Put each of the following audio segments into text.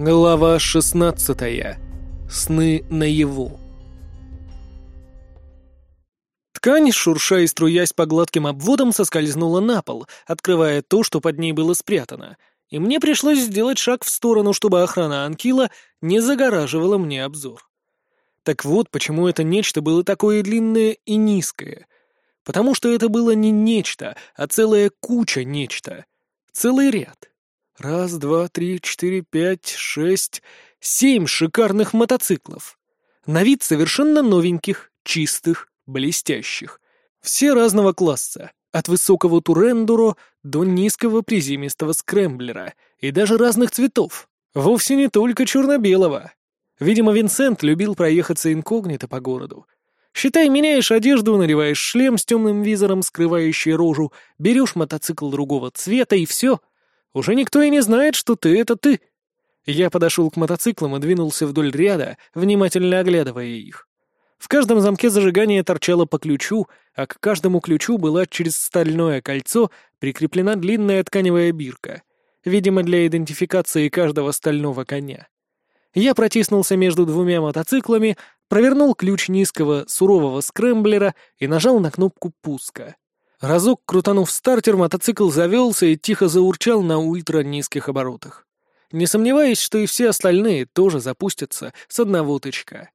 Глава 16. Сны наяву. Ткань, шурша и струясь по гладким обводам, соскользнула на пол, открывая то, что под ней было спрятано, и мне пришлось сделать шаг в сторону, чтобы охрана Анкила не загораживала мне обзор. Так вот, почему это нечто было такое длинное и низкое. Потому что это было не нечто, а целая куча нечто. Целый ряд. Раз, два, три, четыре, пять, шесть, семь шикарных мотоциклов. На вид совершенно новеньких, чистых, блестящих. Все разного класса, от высокого турендуро до низкого приземистого скрэмблера, и даже разных цветов. Вовсе не только черно-белого. Видимо, Винсент любил проехаться инкогнито по городу. Считай, меняешь одежду, надеваешь шлем с темным визором, скрывающий рожу, берешь мотоцикл другого цвета, и все. Уже никто и не знает, что ты — это ты. Я подошел к мотоциклам и двинулся вдоль ряда, внимательно оглядывая их. В каждом замке зажигания торчало по ключу, а к каждому ключу была через стальное кольцо прикреплена длинная тканевая бирка, видимо, для идентификации каждого стального коня. Я протиснулся между двумя мотоциклами, провернул ключ низкого сурового скрэмблера и нажал на кнопку пуска. Разок крутанув стартер, мотоцикл завелся и тихо заурчал на ультра низких оборотах. Не сомневаясь, что и все остальные тоже запустятся с одного тычка.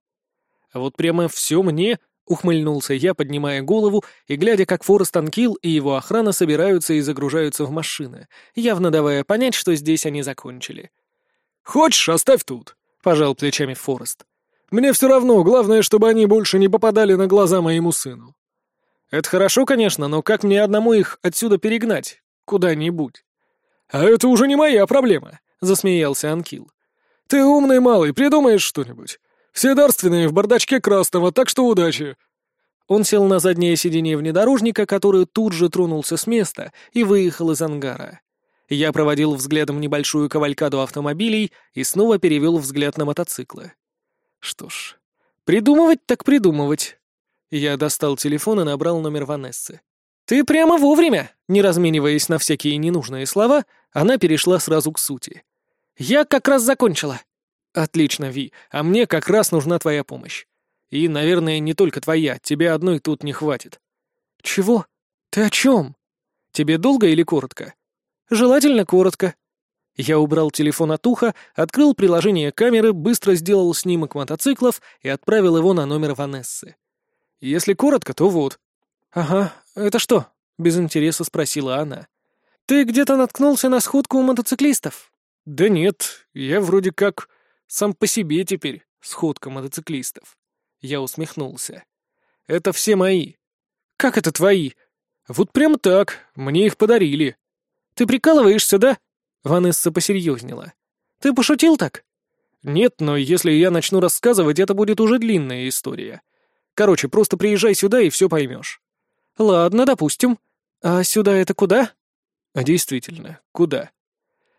А вот прямо все мне, ухмыльнулся я, поднимая голову и глядя, как Форест Анкил и его охрана собираются и загружаются в машины, явно давая понять, что здесь они закончили. «Хочешь, оставь тут», — пожал плечами Форест. «Мне все равно, главное, чтобы они больше не попадали на глаза моему сыну». «Это хорошо, конечно, но как мне одному их отсюда перегнать? Куда-нибудь?» «А это уже не моя проблема», — засмеялся Анкил. «Ты умный малый, придумаешь что-нибудь. Все дарственные в бардачке красного, так что удачи!» Он сел на заднее сиденье внедорожника, который тут же тронулся с места и выехал из ангара. Я проводил взглядом небольшую кавалькаду автомобилей и снова перевел взгляд на мотоциклы. Что ж, придумывать так придумывать. Я достал телефон и набрал номер Ванессы. «Ты прямо вовремя!» Не размениваясь на всякие ненужные слова, она перешла сразу к сути. «Я как раз закончила. «Отлично, Ви, а мне как раз нужна твоя помощь. И, наверное, не только твоя, тебе одной тут не хватит». «Чего? Ты о чем? Тебе долго или коротко?» «Желательно коротко». Я убрал телефон от уха, открыл приложение камеры, быстро сделал снимок мотоциклов и отправил его на номер Ванессы. «Если коротко, то вот». «Ага, это что?» — без интереса спросила она. «Ты где-то наткнулся на сходку у мотоциклистов?» «Да нет, я вроде как сам по себе теперь сходка мотоциклистов. Я усмехнулся. Это все мои. Как это твои? Вот прям так, мне их подарили. Ты прикалываешься, да? Ванесса посерьезнела. Ты пошутил так? Нет, но если я начну рассказывать, это будет уже длинная история. Короче, просто приезжай сюда и все поймешь. Ладно, допустим. А сюда это куда? А действительно, куда?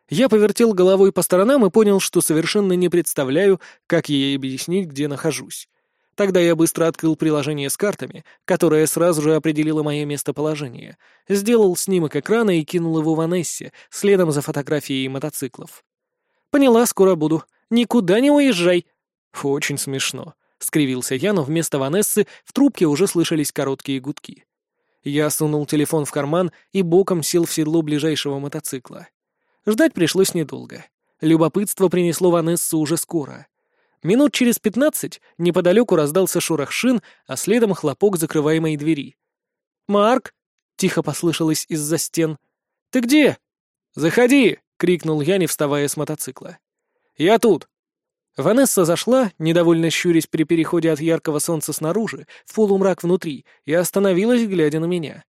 Я повертел головой по сторонам и понял, что совершенно не представляю, как ей объяснить, где нахожусь. Тогда я быстро открыл приложение с картами, которое сразу же определило мое местоположение, сделал снимок экрана и кинул его Ванессе, следом за фотографией мотоциклов. «Поняла, скоро буду. Никуда не уезжай!» «Очень смешно», — скривился я, но вместо Ванессы в трубке уже слышались короткие гудки. Я сунул телефон в карман и боком сел в седло ближайшего мотоцикла. Ждать пришлось недолго. Любопытство принесло Ванессу уже скоро. Минут через пятнадцать неподалеку раздался шорох шин, а следом хлопок закрываемой двери. «Марк!» — тихо послышалось из-за стен. «Ты где?» «Заходи!» — крикнул я, не вставая с мотоцикла. «Я тут!» Ванесса зашла, недовольно щурясь при переходе от яркого солнца снаружи в полумрак внутри, и остановилась, глядя на меня.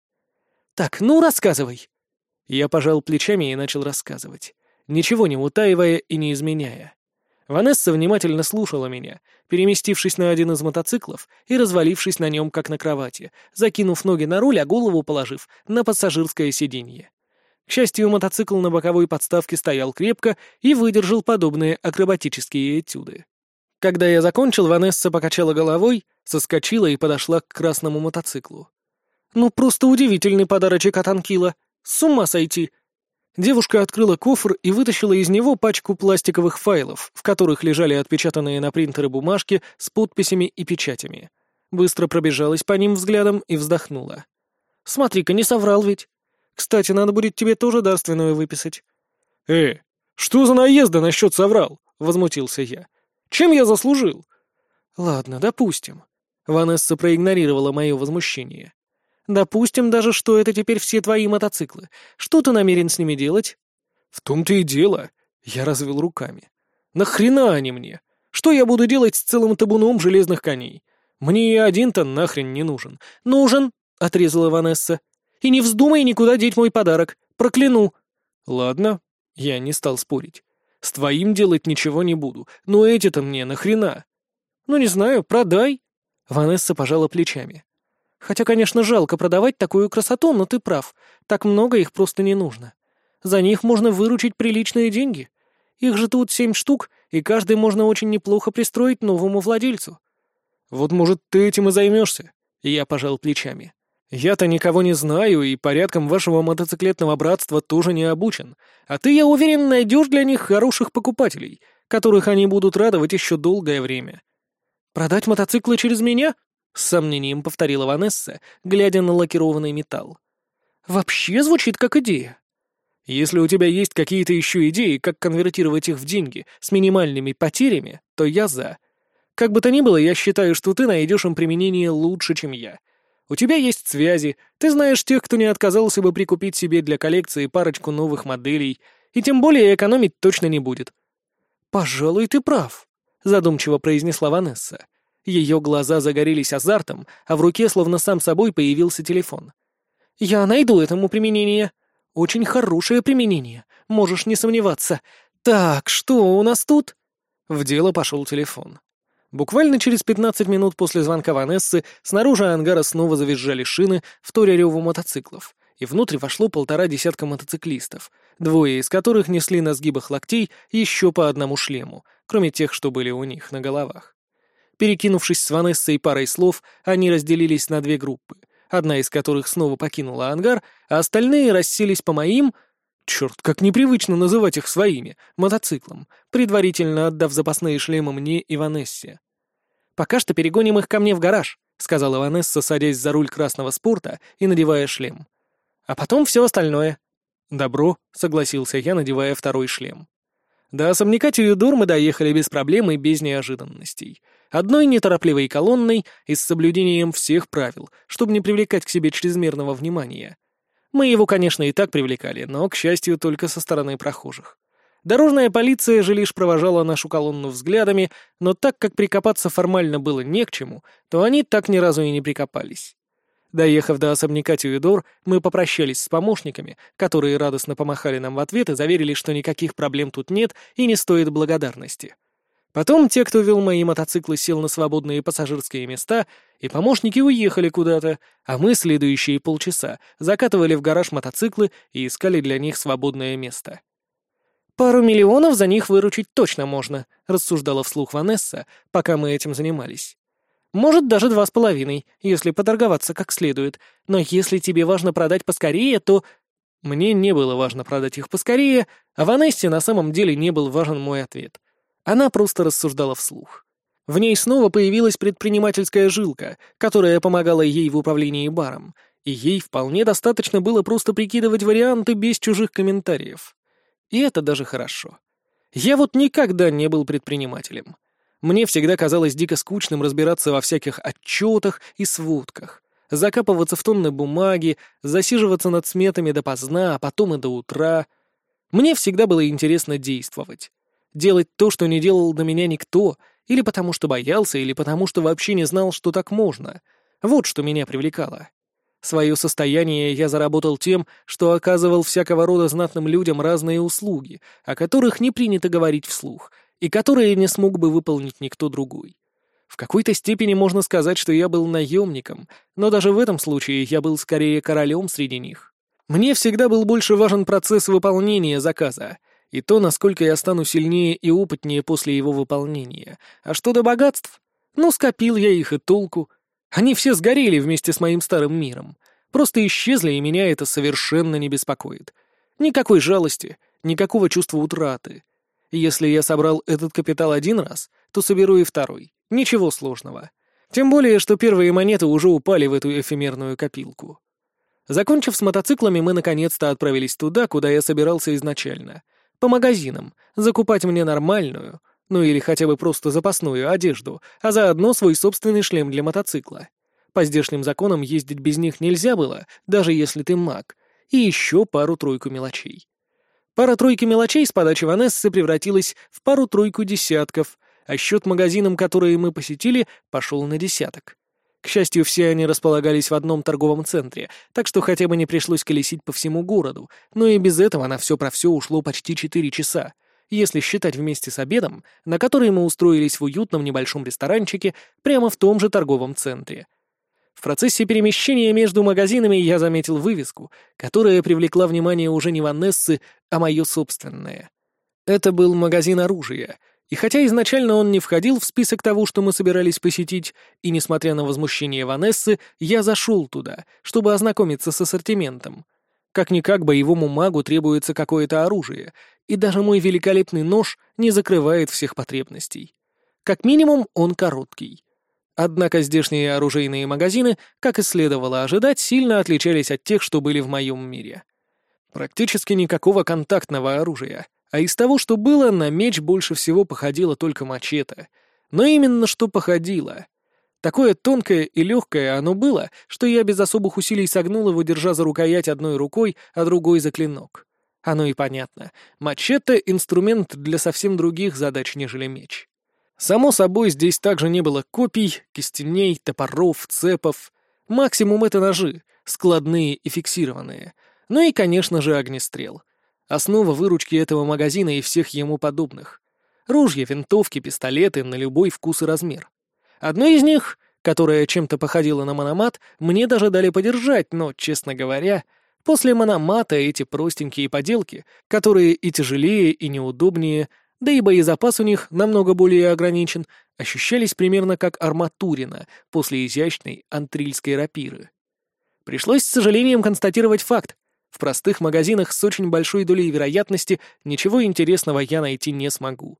«Так, ну рассказывай!» Я пожал плечами и начал рассказывать, ничего не утаивая и не изменяя. Ванесса внимательно слушала меня, переместившись на один из мотоциклов и развалившись на нем, как на кровати, закинув ноги на руль, а голову положив на пассажирское сиденье. К счастью, мотоцикл на боковой подставке стоял крепко и выдержал подобные акробатические этюды. Когда я закончил, Ванесса покачала головой, соскочила и подошла к красному мотоциклу. «Ну, просто удивительный подарочек от Анкила. С ума сойти!» Девушка открыла кофр и вытащила из него пачку пластиковых файлов, в которых лежали отпечатанные на принтеры бумажки с подписями и печатями. Быстро пробежалась по ним взглядом и вздохнула. «Смотри-ка, не соврал ведь. Кстати, надо будет тебе тоже дарственную выписать». «Э, что за наезда насчет соврал?» — возмутился я. «Чем я заслужил?» «Ладно, допустим». Ванесса проигнорировала мое возмущение. «Допустим даже, что это теперь все твои мотоциклы. Что ты намерен с ними делать?» «В том-то и дело». Я развел руками. «Нахрена они мне? Что я буду делать с целым табуном железных коней? Мне и один-то нахрен не нужен». «Нужен», — отрезала Ванесса. «И не вздумай никуда деть мой подарок. Прокляну». «Ладно». Я не стал спорить. «С твоим делать ничего не буду. Но эти-то мне нахрена?» «Ну, не знаю, продай». Ванесса пожала плечами. «Хотя, конечно, жалко продавать такую красоту, но ты прав. Так много их просто не нужно. За них можно выручить приличные деньги. Их же тут семь штук, и каждый можно очень неплохо пристроить новому владельцу». «Вот, может, ты этим и займешься?» Я пожал плечами. «Я-то никого не знаю, и порядком вашего мотоциклетного братства тоже не обучен. А ты, я уверен, найдешь для них хороших покупателей, которых они будут радовать еще долгое время. «Продать мотоциклы через меня?» — с сомнением повторила Ванесса, глядя на лакированный металл. «Вообще звучит как идея». «Если у тебя есть какие-то еще идеи, как конвертировать их в деньги с минимальными потерями, то я за. Как бы то ни было, я считаю, что ты найдешь им применение лучше, чем я. У тебя есть связи, ты знаешь тех, кто не отказался бы прикупить себе для коллекции парочку новых моделей, и тем более экономить точно не будет». «Пожалуй, ты прав», задумчиво произнесла Ванесса. Ее глаза загорелись азартом, а в руке словно сам собой появился телефон. «Я найду этому применение. Очень хорошее применение, можешь не сомневаться. Так, что у нас тут?» В дело пошел телефон. Буквально через 15 минут после звонка Ванессы снаружи ангара снова завизжали шины в торе реву мотоциклов, и внутрь вошло полтора десятка мотоциклистов, двое из которых несли на сгибах локтей еще по одному шлему, кроме тех, что были у них на головах. Перекинувшись с Ванессой парой слов, они разделились на две группы, одна из которых снова покинула ангар, а остальные расселись по моим, черт, как непривычно называть их своими, мотоциклам, предварительно отдав запасные шлемы мне и Ванессе. «Пока что перегоним их ко мне в гараж», — сказала Ванесса, садясь за руль красного спорта и надевая шлем. «А потом все остальное». «Добро», — согласился я, надевая второй шлем. До особняка Тюидор мы доехали без проблем и без неожиданностей. Одной неторопливой колонной и с соблюдением всех правил, чтобы не привлекать к себе чрезмерного внимания. Мы его, конечно, и так привлекали, но, к счастью, только со стороны прохожих. Дорожная полиция же лишь провожала нашу колонну взглядами, но так как прикопаться формально было не к чему, то они так ни разу и не прикопались. Доехав до особняка Тюидор, мы попрощались с помощниками, которые радостно помахали нам в ответ и заверили, что никаких проблем тут нет и не стоит благодарности. Потом те, кто вел мои мотоциклы, сел на свободные пассажирские места, и помощники уехали куда-то, а мы следующие полчаса закатывали в гараж мотоциклы и искали для них свободное место. «Пару миллионов за них выручить точно можно», — рассуждала вслух Ванесса, пока мы этим занимались. Может, даже два с половиной, если поторговаться как следует. Но если тебе важно продать поскорее, то... Мне не было важно продать их поскорее, а Ванессе на самом деле не был важен мой ответ. Она просто рассуждала вслух. В ней снова появилась предпринимательская жилка, которая помогала ей в управлении баром, и ей вполне достаточно было просто прикидывать варианты без чужих комментариев. И это даже хорошо. Я вот никогда не был предпринимателем. Мне всегда казалось дико скучным разбираться во всяких отчетах и сводках, закапываться в тонны бумаги, засиживаться над сметами допоздна, а потом и до утра. Мне всегда было интересно действовать. Делать то, что не делал до меня никто, или потому что боялся, или потому что вообще не знал, что так можно. Вот что меня привлекало. Свое состояние я заработал тем, что оказывал всякого рода знатным людям разные услуги, о которых не принято говорить вслух — и которые не смог бы выполнить никто другой. В какой-то степени можно сказать, что я был наемником, но даже в этом случае я был скорее королем среди них. Мне всегда был больше важен процесс выполнения заказа, и то, насколько я стану сильнее и опытнее после его выполнения. А что до богатств? Ну, скопил я их и толку. Они все сгорели вместе с моим старым миром. Просто исчезли, и меня это совершенно не беспокоит. Никакой жалости, никакого чувства утраты. Если я собрал этот капитал один раз, то соберу и второй. Ничего сложного. Тем более, что первые монеты уже упали в эту эфемерную копилку. Закончив с мотоциклами, мы наконец-то отправились туда, куда я собирался изначально. По магазинам, закупать мне нормальную, ну или хотя бы просто запасную одежду, а заодно свой собственный шлем для мотоцикла. По здешним законам ездить без них нельзя было, даже если ты маг, и еще пару-тройку мелочей. Пара-тройка мелочей с подачи Ванессы превратилась в пару-тройку десятков, а счет магазинам, которые мы посетили, пошел на десяток. К счастью, все они располагались в одном торговом центре, так что хотя бы не пришлось колесить по всему городу, но и без этого на все про все ушло почти четыре часа, если считать вместе с обедом, на который мы устроились в уютном небольшом ресторанчике прямо в том же торговом центре. В процессе перемещения между магазинами я заметил вывеску, которая привлекла внимание уже не Ванессы, а мое собственное. Это был магазин оружия, и хотя изначально он не входил в список того, что мы собирались посетить, и несмотря на возмущение Ванессы, я зашел туда, чтобы ознакомиться с ассортиментом. Как-никак боевому магу требуется какое-то оружие, и даже мой великолепный нож не закрывает всех потребностей. Как минимум, он короткий. Однако здешние оружейные магазины, как и следовало ожидать, сильно отличались от тех, что были в моем мире. Практически никакого контактного оружия, а из того, что было, на меч больше всего походило только мачете. Но именно что походило. Такое тонкое и легкое оно было, что я без особых усилий согнул его, держа за рукоять одной рукой, а другой за клинок. Оно и понятно. Мачете — инструмент для совсем других задач, нежели меч. Само собой, здесь также не было копий, кистеней, топоров, цепов. Максимум — это ножи, складные и фиксированные. Ну и, конечно же, огнестрел. Основа выручки этого магазина и всех ему подобных. Ружья, винтовки, пистолеты на любой вкус и размер. Одно из них, которое чем-то походило на мономат, мне даже дали подержать, но, честно говоря, после мономата эти простенькие поделки, которые и тяжелее, и неудобнее, да и боезапас у них намного более ограничен, ощущались примерно как арматурина после изящной антрильской рапиры. Пришлось с сожалением констатировать факт. В простых магазинах с очень большой долей вероятности ничего интересного я найти не смогу.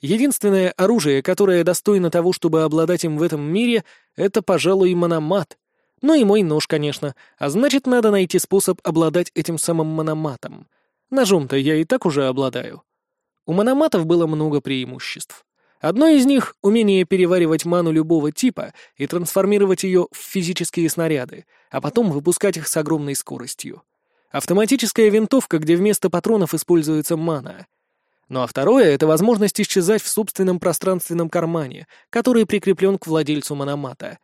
Единственное оружие, которое достойно того, чтобы обладать им в этом мире, это, пожалуй, мономат. Ну и мой нож, конечно, а значит, надо найти способ обладать этим самым мономатом. Ножом-то я и так уже обладаю. У мономатов было много преимуществ. Одно из них — умение переваривать ману любого типа и трансформировать ее в физические снаряды, а потом выпускать их с огромной скоростью. Автоматическая винтовка, где вместо патронов используется мана. Ну а второе — это возможность исчезать в собственном пространственном кармане, который прикреплен к владельцу мономата.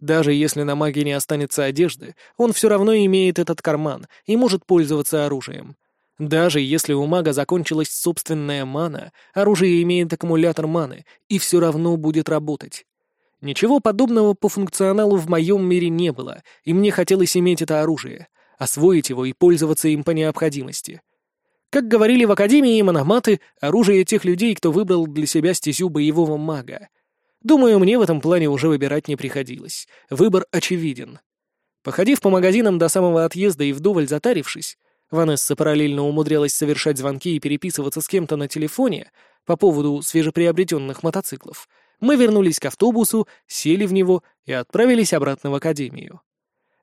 Даже если на маге не останется одежды, он все равно имеет этот карман и может пользоваться оружием. Даже если у мага закончилась собственная мана, оружие имеет аккумулятор маны и все равно будет работать. Ничего подобного по функционалу в моем мире не было, и мне хотелось иметь это оружие, освоить его и пользоваться им по необходимости. Как говорили в Академии мономаты, оружие тех людей, кто выбрал для себя стезю боевого мага. Думаю, мне в этом плане уже выбирать не приходилось. Выбор очевиден. Походив по магазинам до самого отъезда и вдоволь затарившись, Ванесса параллельно умудрялась совершать звонки и переписываться с кем-то на телефоне по поводу свежеприобретенных мотоциклов. Мы вернулись к автобусу, сели в него и отправились обратно в академию.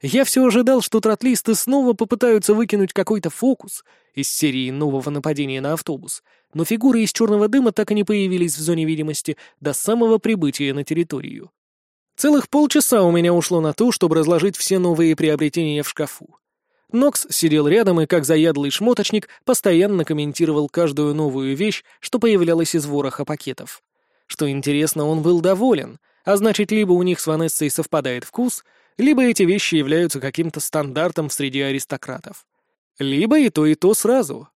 Я все ожидал, что тротлисты снова попытаются выкинуть какой-то фокус из серии нового нападения на автобус, но фигуры из черного дыма так и не появились в зоне видимости до самого прибытия на территорию. Целых полчаса у меня ушло на то, чтобы разложить все новые приобретения в шкафу. Нокс сидел рядом и, как заядлый шмоточник, постоянно комментировал каждую новую вещь, что появлялась из вороха пакетов. Что интересно, он был доволен, а значит, либо у них с Ванессой совпадает вкус, либо эти вещи являются каким-то стандартом среди аристократов. Либо и то, и то сразу.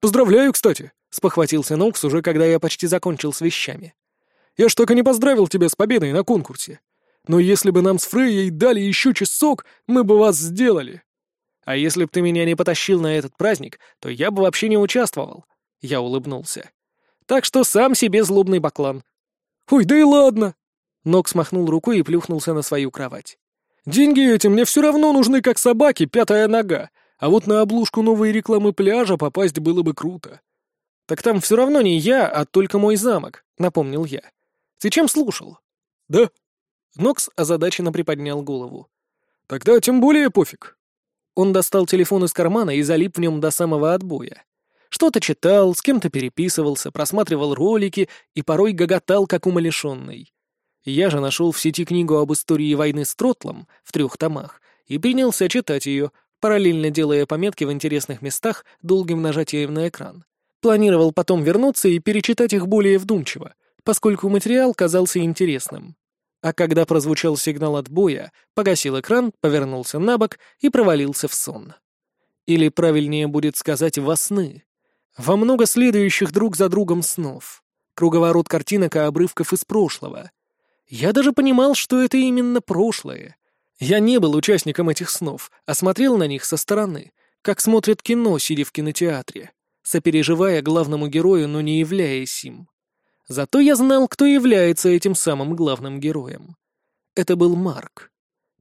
«Поздравляю, кстати!» — спохватился Нокс уже, когда я почти закончил с вещами. «Я ж только не поздравил тебя с победой на конкурсе. Но если бы нам с Фрейей дали еще часок, мы бы вас сделали!» А если б ты меня не потащил на этот праздник, то я бы вообще не участвовал. Я улыбнулся. Так что сам себе злобный баклан. Ой, да и ладно. Нок смахнул рукой и плюхнулся на свою кровать. Деньги эти мне все равно нужны как собаке пятая нога, А вот на обложку новой рекламы пляжа попасть было бы круто. «Так там все равно не я, а только мой замок», — напомнил я. «Ты чем слушал?» «Да». Нокс озадаченно приподнял голову. «Тогда тем более пофиг». Он достал телефон из кармана и залип в нем до самого отбоя. Что-то читал, с кем-то переписывался, просматривал ролики и порой гоготал, как умалишенный. Я же нашел в сети книгу об истории войны с Тротлом в трех томах и принялся читать ее, параллельно делая пометки в интересных местах долгим нажатием на экран. Планировал потом вернуться и перечитать их более вдумчиво, поскольку материал казался интересным. А когда прозвучал сигнал отбоя, погасил экран, повернулся на бок и провалился в сон. Или правильнее будет сказать «во сны». Во много следующих друг за другом снов. Круговорот картинок и обрывков из прошлого. Я даже понимал, что это именно прошлое. Я не был участником этих снов, а смотрел на них со стороны, как смотрят кино, сидя в кинотеатре, сопереживая главному герою, но не являясь им. Зато я знал, кто является этим самым главным героем. Это был Марк.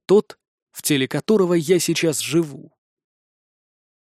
Тот, в теле которого я сейчас живу.